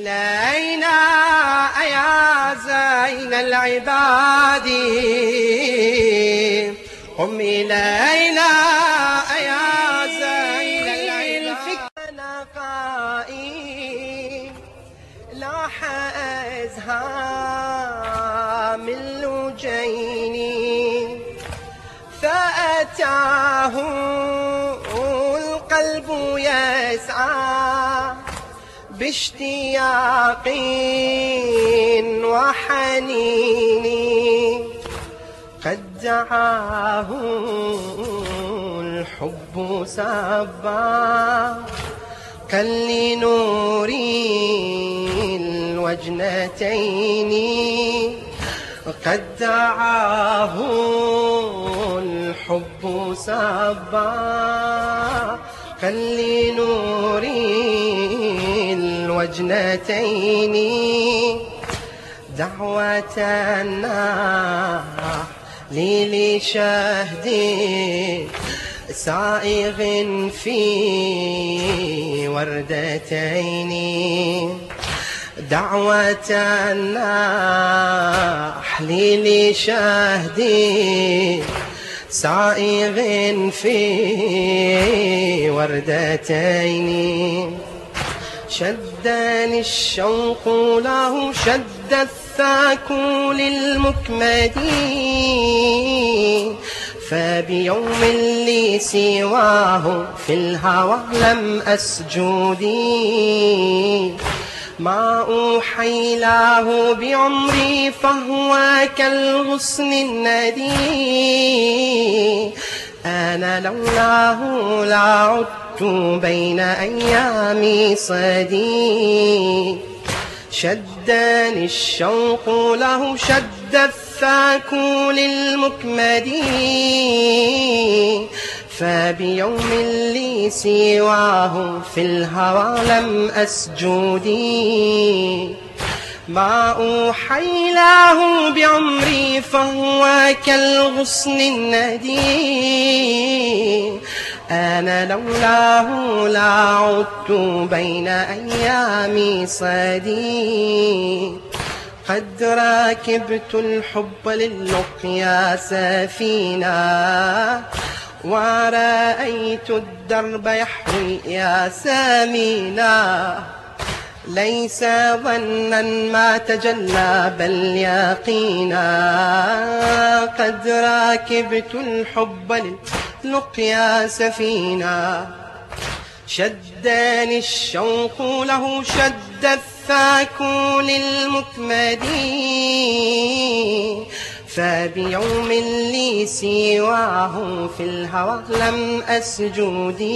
إلينا يا زين العباد. قم إلينا يا زين العباد. نقائي لاح أزهام اللجين فأتاه باشتياق وحنين قد دعاه الحب سبا كالنور الوجنتين قد دعاه الحب سبا كالنور الوجنتين دعوة لي لشهد سائغ في وردتين. دعوة النحل لشهد سائغ في وردتين. شدني الشوق له شد الثاك للمكمد فبيوم لي سواه في الهوى لم أسجدي ما أوحي له بعمري فهو كالغصن الندي. أنا لولاه لعدت بين أيامي صدي شدني الشوق له شد الثاك للمكمد فبيوم لي سواه في الهوى لم أسجدي ما أوحي له بعمري فهو كالغصن الندي أنا لولاه لعدت بين أيامي صدي قد راكبت الحب للقيا سفينة ورأيت الدرب يحوي يا سامينا. ليس ظنا ما تجلى بل يقينا قد راكبت الحب للقيا سفينة شدني الشوق له شد الثاك للمكمد فبيوم لي سواه في الهوى لم أسجدي.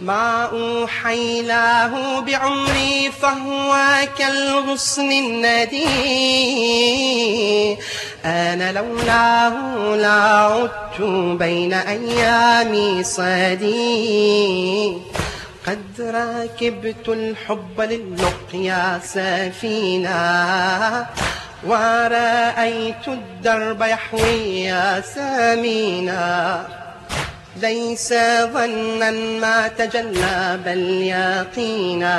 ما أوحي له بعمري فهو كالغصن الندي أنا لولاه لعدت بين أيامي صدي قد راكبت الحب للقيا سفينة ورأيت الدرب يحوي يا سمينا ليس ظنا ما تجلى بل يقينا.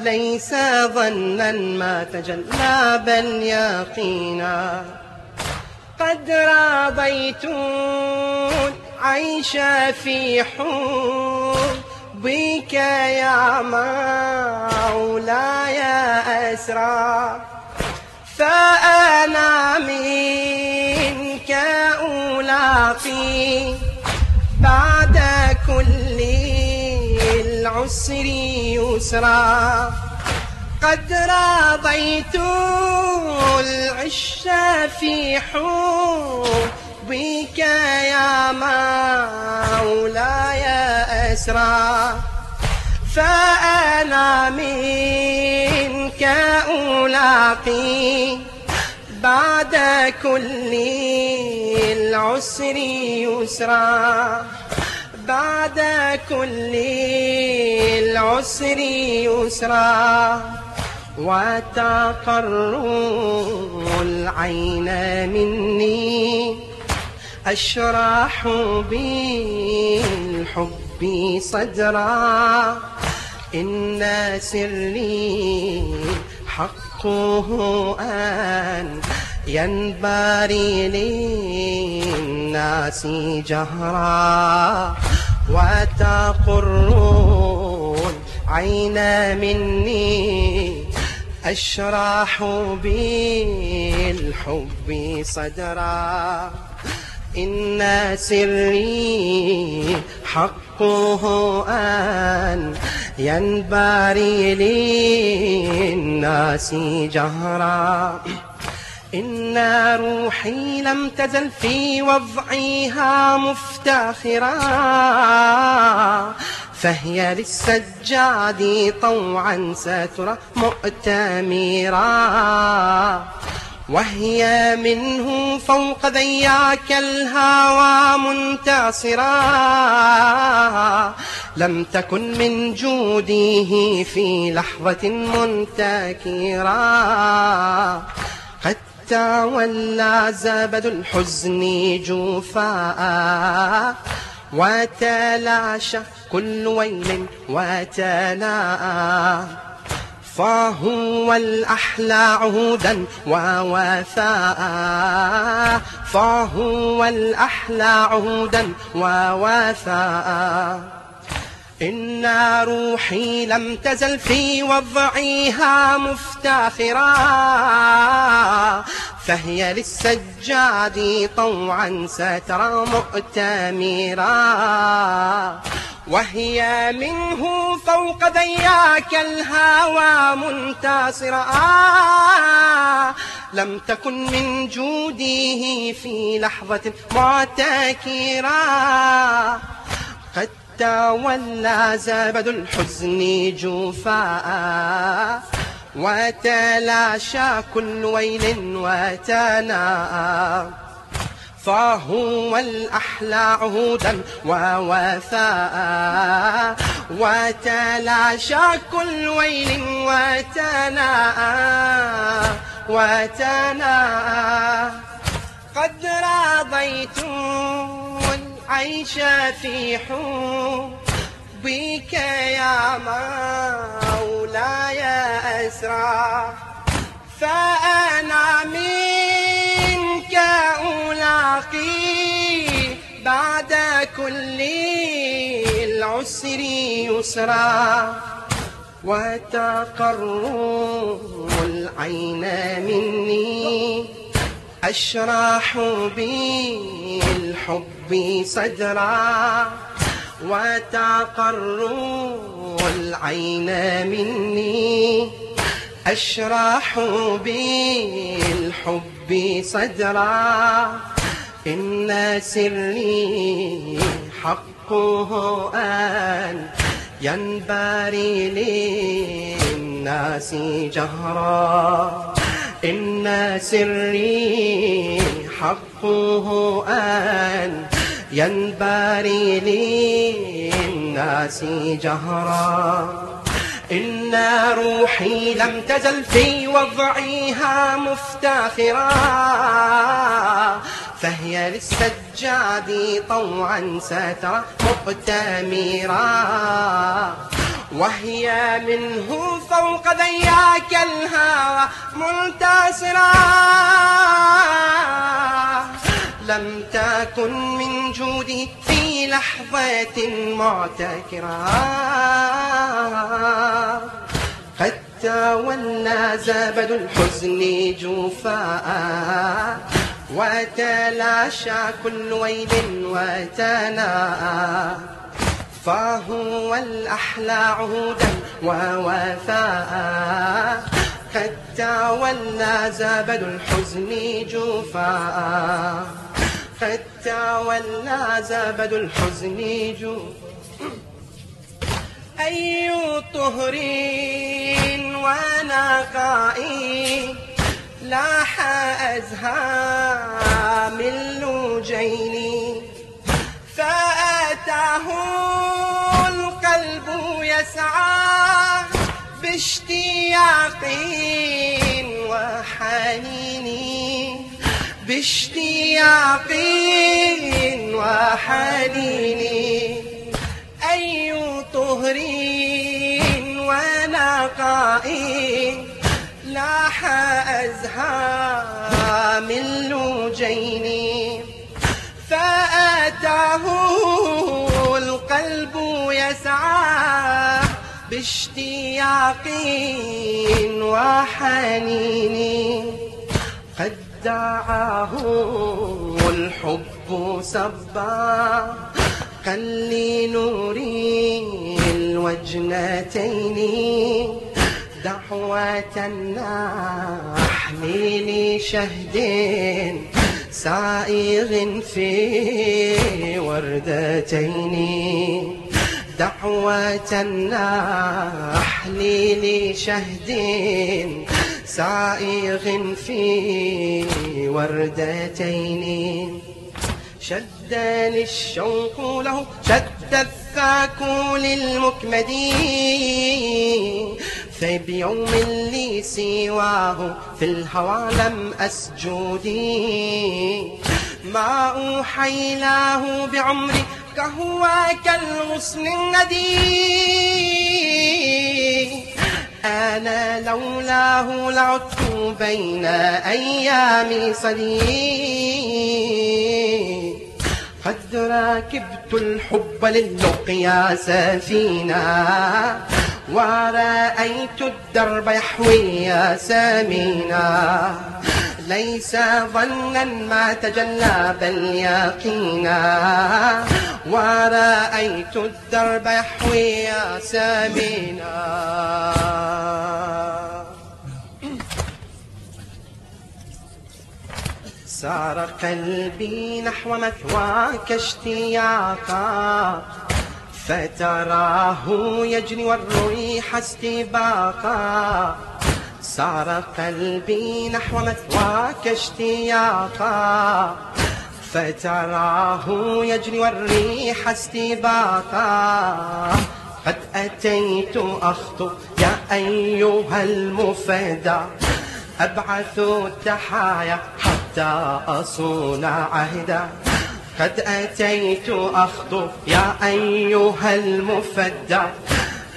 ليس ظنا ما تجلى بل يقينا. قد راضيت عيش في حبك يا مولاي أسرى. فأنا منك ألاقي بعد كل العسر يسرا. قد راضيت العش في حبك يا مولاي أسرى فأنا منك ألاقي بعد كل العسر يسرا. بعد كل العسر يسرا وتقر العين مني أشرح بالحب صدرا إن سري حقه أن ينبري للناس جهرا وتقرون عين مني أشرح بالحب صدرا. إن سري حقه أن ينبري للناس جهرا. إن روحي لم تزل في وضعها مفتخرا فهي للسجاد طوعا سترى مؤتمرا وهي منه فوق ذياك الهوى منتصرا لم تكن من جوده في لحظة منتكرا قد تولى زبد الحزن جوفاء وتلاشى كل ويل وتلاء فهو الأحلى عهودا ووفاء. فهو الأحلى عهودا ووفاء. إن روحي لم تزل في وضعها مفتخرا فهي للسجاد طوعا سترى مؤتمرا. وهي منه فوق ذياك الهوى منتصرا. لم تكن من جوده في لحظة معتكرا. قد تولى زبد الحزن جوفاء وتلاشى كل ويل وتناء فهو الأحلى عهودا ووفاء وتلاشى كل ويل وتناء وتناء قد راضيت العيش في حبك يا مولاي أسرى. فأنا منك ألاقي بعد كل العسر يسرا. وتقر العين مني. أشرح بالحب صدرا وتقر العين مني. أشرح بالحب صدرا إن سري حقه أن ينبري للناس جهرا. إن سري حقه أن ينبري للناس جهرا إن روحي لم تزل في وضعها مفتخرا فهي للسجاد طوعا سترى مؤتمرا وهي منه فوق ذياك الهوى منتصرا لم تكن من جودي في لحظة معتكرا. قد تولى زبد الحزن جوفاء وتلاشى كل ويل وتناء. فهو الأحلى عهودا ووفاء. قد تولى زبد الحزن جوفاء. قد تولى زبد الحزن جوفاء. أي طهر ونقاء لاح أزهى من لجين فأتاه باشتياقي وحنيني. باشتياقي وحنيني. أي طهر ونقاء لاح أزهى من لجيني فأتاه يسعى باشتياق وحنين قد دعاه الحب سبا. قل نوري الوجنتين دعوة النحل لشهد سائغ في وردتين. دعوة النحل لشهد سائغ في وردتين. شد للشوق له شد الثاك للمكمدين فبيوم لي سواه في الهوى لم أسجدي ما أوحيناه بعمري كهو كالغصن الندي أنا لولاه لعدت بين أيام صديق قد راكبت الحب للقيا سفينا ورأيت الدرب يحوي سمينا ليس ظنا ما تجلى بل يقينا ورأيت الدرب يحوي سمينا سار قلبي نحو مثواك اشتياقا فتراه يجري والريح استباقا. سار قلبي نحو مثواك اشتياقا فتراه يجري والريح استباقا. قد أتيت أخطو يا أيها المفدى أبعث التحايا حتى أصون عهدا. قد أتيت أخطو يا أيها المفدى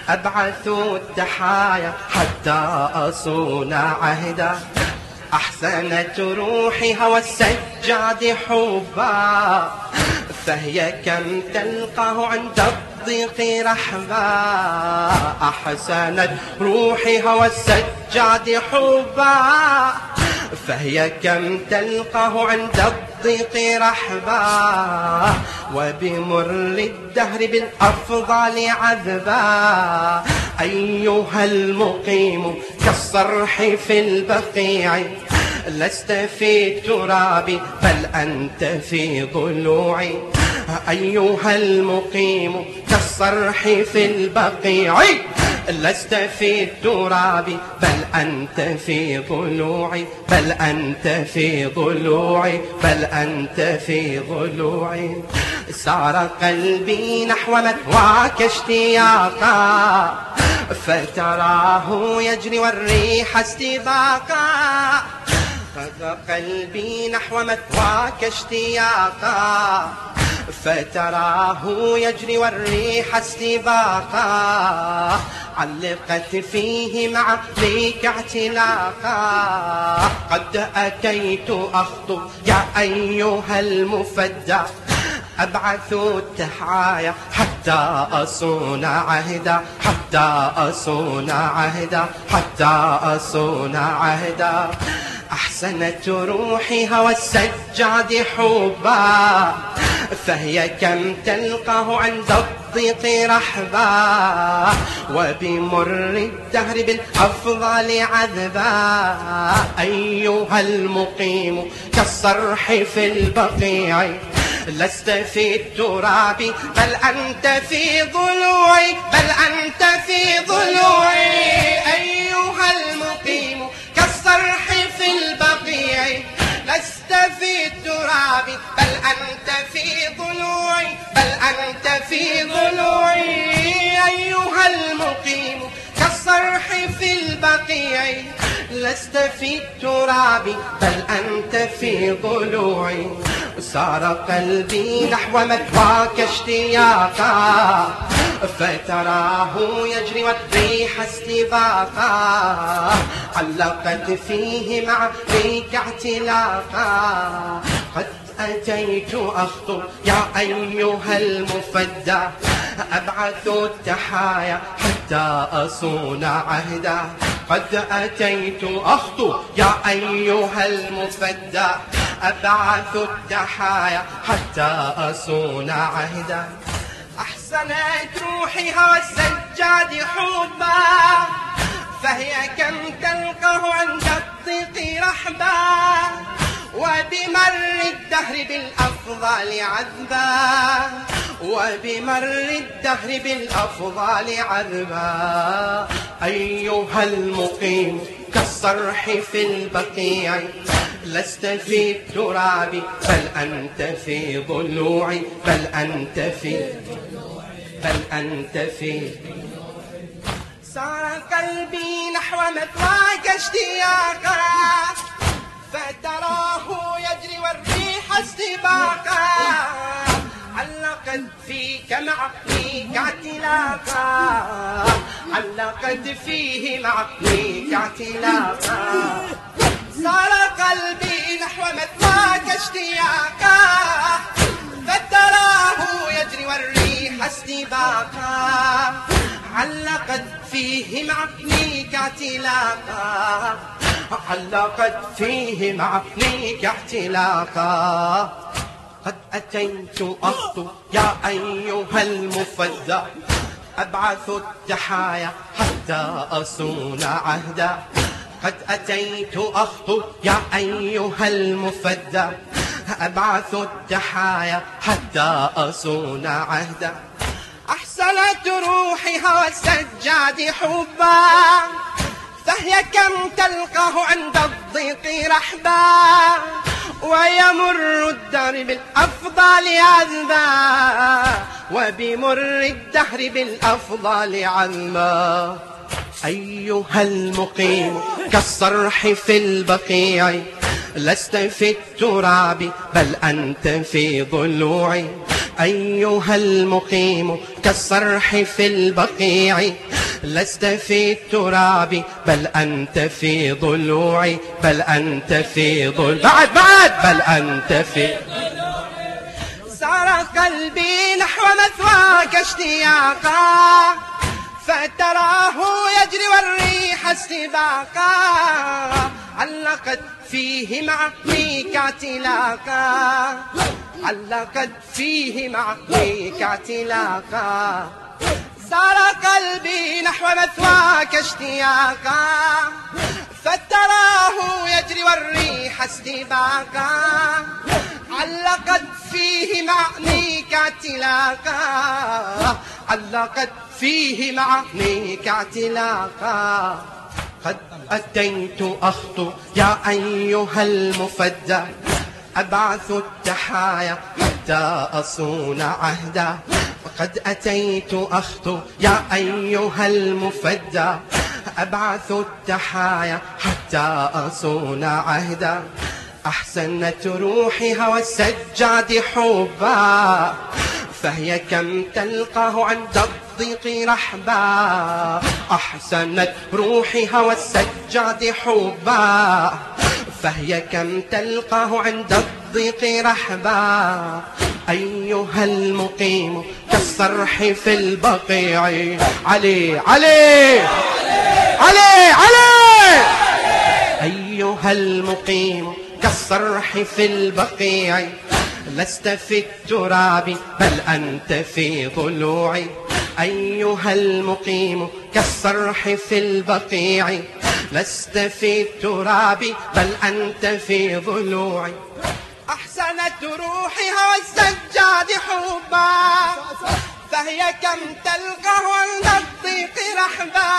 أبعث التحايا حتى أصون عهدا. أحسنت روحي هوى السجاد حبا. فهي كم تلقاه عند الضيق رحبا. أحسنت روحي هوى السجاد حبا. فهي كم تلقاه عند الضيق رحبا وبمر الدهر بالأفضل عذبا أيها المقيم كالصرح في البقيع لست في التراب بل أنت في ضلوعي أيها المقيم كالصرح في البقيع لست في التراب بل أنت في ضلوعي بل أنت في ضلوعي بل أنت في ضلوعي. سار قلبي نحو مثواك اشتياقا فتراه يجري والريح استباقا. قلبي نحو مثواك اشتياقا. فتراه يجري والريح استباقا. علقت فيه مع ليك اعتلاقا. قد أتيت أخطو يا أيها المفدى. أبعث التحايا حتى أصون عهدا حتى أصون عهدا حتى أصون عهدا. أحسنت روحي هوى السجاد حبا. فهي كم تلقاه عند الضيق رحبا وبمر الدهر بالأفضل عذبا. أيها المقيم كالصرح في البقيع لست في التراب بل أنت في ضلوعي بل أنت في ضلوعي. أيها لست في التراب بل أنت في ضلوعي سار قلبي نحو مثواك اشتياقا فتراه يجري والريح استباقا. علقت فيه مع فيك اعتلاقا. قد أتيت أخطو يا أيها المفدى أبعث التحايا حتى أصون عهدا. قد أتيت أخطو يا أيها المفدى أبعث التحايا حتى أصون عهدا. أحسنت روحي السجاد حبا فهي كم تلقه عند الضيق رحبا. وبمر الدهر بالأفضال عذبا. وبمر الدهر بالأفضال عذبا. أيها المقيم كالصرح في البقيع لست في التراب بل أنت في ضلوعي بل أنت في بل أنت في صار قلبي نحو مثواك اشتياقا. فتراه يجري والريح استباقا. علقت فيك مع اعتلاقا علقت فيه مع اعتلاقا صار قلبي نحو مثواك اشتياقا. فتراه يجري والريح استباقا. علقت فيه مع اعتلاقا علقت فيه معفنيك احتلاقا. قد أتيت أخطو يا أيها المفدى أبعث التحايا حتى أصون عهدا. قد أتيت أخطو يا أيها المفدى أبعث التحايا حتى أصون عهدا. أحسنت روحي هوى السجاد حبا. فهي كم تلقاه عند الضيق رحبا ويمر الدهر بالأفضال عذبا وبمر الدهر بالأفضال عذبا. أيها المقيم كالصرح في البقيع لست في التراب بل أنت في ضلوعي أيها المقيم كالصرح في البقيع لست في التراب بل أنت في ضلوعي بل أنت في ضل بعد بعد! بل أنت في سار قلبي نحو مثواك اشتياقا فتراه يجري والريح استباقا علقت فيه معك اعتلاقا علقت فيه معك اعتلاقا سار قلبي نحو مثواك اشتياقا. فتراه يجري والريح استباقا. علقت فيه معنيك اعتلاقا. علقت فيه معنيك اعتلاقا. قد أتيت أخطو يا أيها المفدى. أبعث التحايا حتى أصون عهدا. وقد أتيت أخطو يا أيها المفدى أبعث التحايا حتى أصون عهدا. أحسنت روحي هوى السجاد حبا فهي كم تلقاه عند الضيق رحبا. أحسنت روحي هوى السجاد حبا فهي كم تلقاه عند الضيق رحبا. أيها المقيم كالصرح في البقيع. علي علي علي علي. أيها المقيم كالصرح في البقيع. لست في التراب بل أنت في ضلوعي أيها المقيم كالصرح في البقيع. لست في التراب بل أنت في ضلوعي أحسنت روحها والسجاد حبا. فهي كم تلقاه عند الضيق رحبا.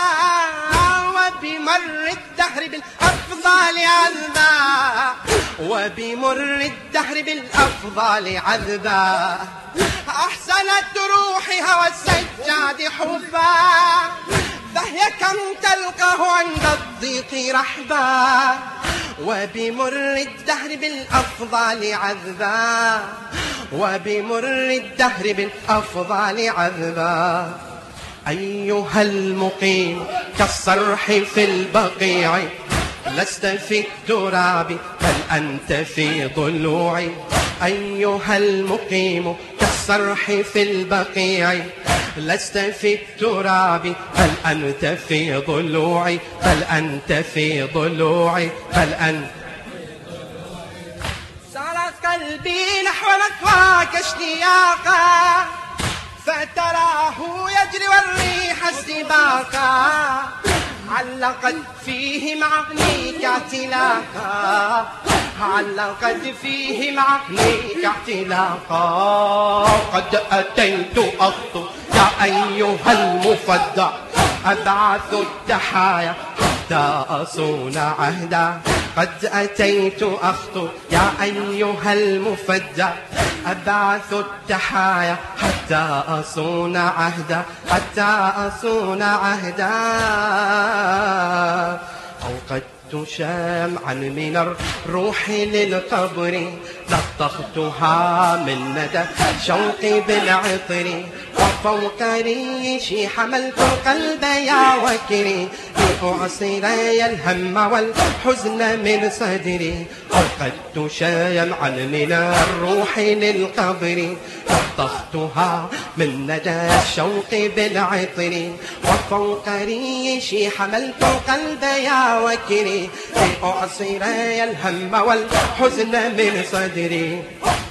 وبمر الدهر بالأفضال عذبا. وبمر الدهر بالأفضال عذبا. أحسنت روحها والسجاد حبا. كم تلقاه عند الضيق رحبا وبمر الدهر بالأفضال عذبا وبمر الدهر بالأفضال عذبا أيها المقيم كالصرح في البقيع لست في التراب بل أنت في ضلوعي أيها المقيم كالصرح في البقيع لست في التراب بل أنت في ضلوعي بل أنت في ضلوعي بل أنت سارت قلبي نحو مثواك اشتياقا فتراه يجري والريح استباقا علقت فيه معانيك اعتلاقا. علقت فيه معانيك اعتلاقا. قد أتيت أخطو يا أيها المفدى أبعث التحايا حتى أصون عهدا. قد أتيت أخطو يا أيها المفدى أبعث التحايا حتى أصون عهدا. حتى أصون عهدا أوقدت شمعا من الروح للقبر. لطختها من ندى شوقي بالعطر وفوق ريشي حملت القلب يا وكري لأعصري الهم والحزن من صدري أوقدت شمعا من الروح للقبر لطختها من ندى الشوق بالعطر وفوق ريشي حملت القلب يا وكري لأعصري الهم والحزن من صدري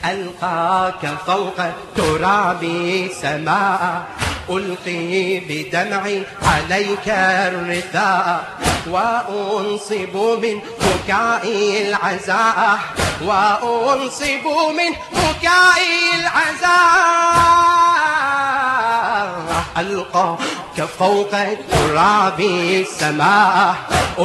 ألقاك فوق ترابي سماء ألقي بدمعي عليك الرثاء وأنصب من بكائي العزاء وأنصب من بكائي العزاء. ألقاك فوق التراب السماء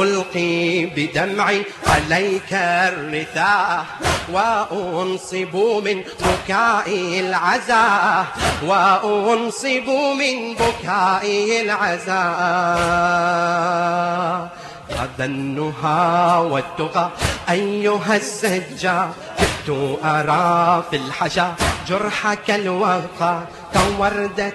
ألقي بدمعي عليك الرثاء وأنصب من بكائي العزاء وأنصب من بكائي العزاء هذا النهى والتقى أيها السجار جئت أرى في الحشا جرحك الوقى كوردة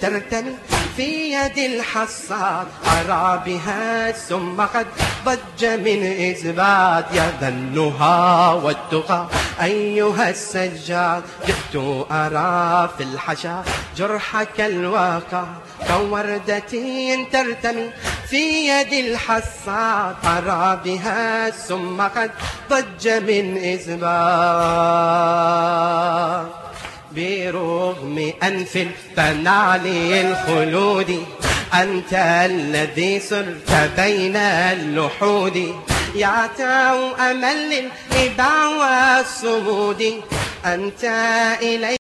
ترتمي في يد الحصاد أرى بها ثم قد ضج من إزباد النهى والتقى. أيها السجاد جئت أرى في الحشا جرحك الواقع كوردة ترتمي في يد الحصاد أرى بها ثم قد ضج من إزباد برغم أنف الفنى الخلود أنت الذي صرت بين اللحود. يا تاو أمل الإباء والصمود أنت إلي